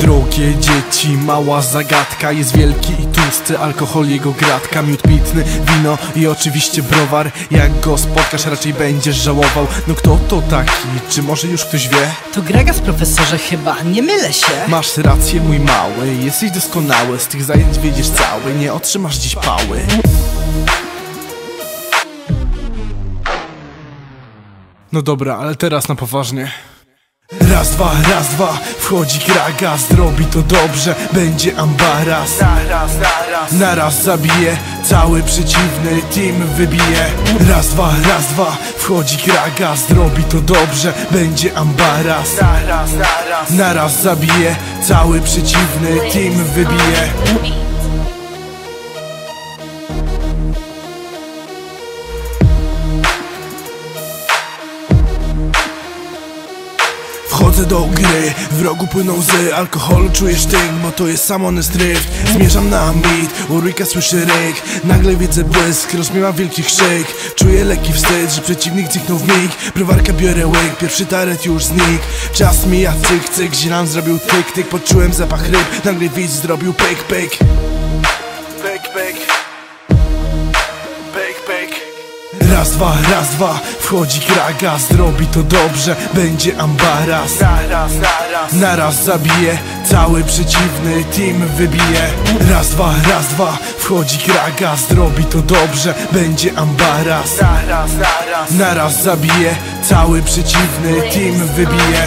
Drogie dzieci, mała zagadka. Jest wielki i tłusty alkohol, jego gratka. Miód pitny, wino i oczywiście browar. Jak go spotkasz raczej będziesz żałował. No kto to taki? Czy może już ktoś wie? To Gregas profesorze chyba, nie mylę się. Masz rację mój mały, jesteś doskonały. Z tych zajęć wiedziesz cały, nie otrzymasz dziś pały No dobra, ale teraz na poważnie. Raz, dwa, raz, dwa, wchodzi kraga, zrobi to dobrze, będzie ambaras. Naraz, naraz, naraz zabije, cały przeciwny team wybije. Raz, dwa, raz, dwa, wchodzi kraga, zrobi to dobrze, będzie ambaras. Naraz, naraz, naraz zabije, cały przeciwny team wybije Wchodzę do gry, w rogu płyną łzy Alkoholu czujesz sztynk, bo to jest samony stryft Zmierzam na mit, Ulrika słyszy ryk. Nagle widzę błysk, rozmiewa wielki krzyk. Czuję lekki wstyd, że przeciwnik zniknął w mig. Browarka biorę łyk, pierwszy taret już znikł. Czas mija cyk, cyk, zielam zrobił tyk, tyk. Poczułem zapach ryb, nagle widz zrobił pyk Pyk, pyk Pyk, dwa, raz, dwa, wchodzi kraga, zrobi to dobrze, będzie ambaras. Naraz, naraz, naraz zabije, cały przeciwny team wybije. Raz, dwa, raz, dwa, wchodzi kraga, zrobi to dobrze, będzie ambaras. Naraz, naraz, naraz zabije, cały przeciwny team wybije.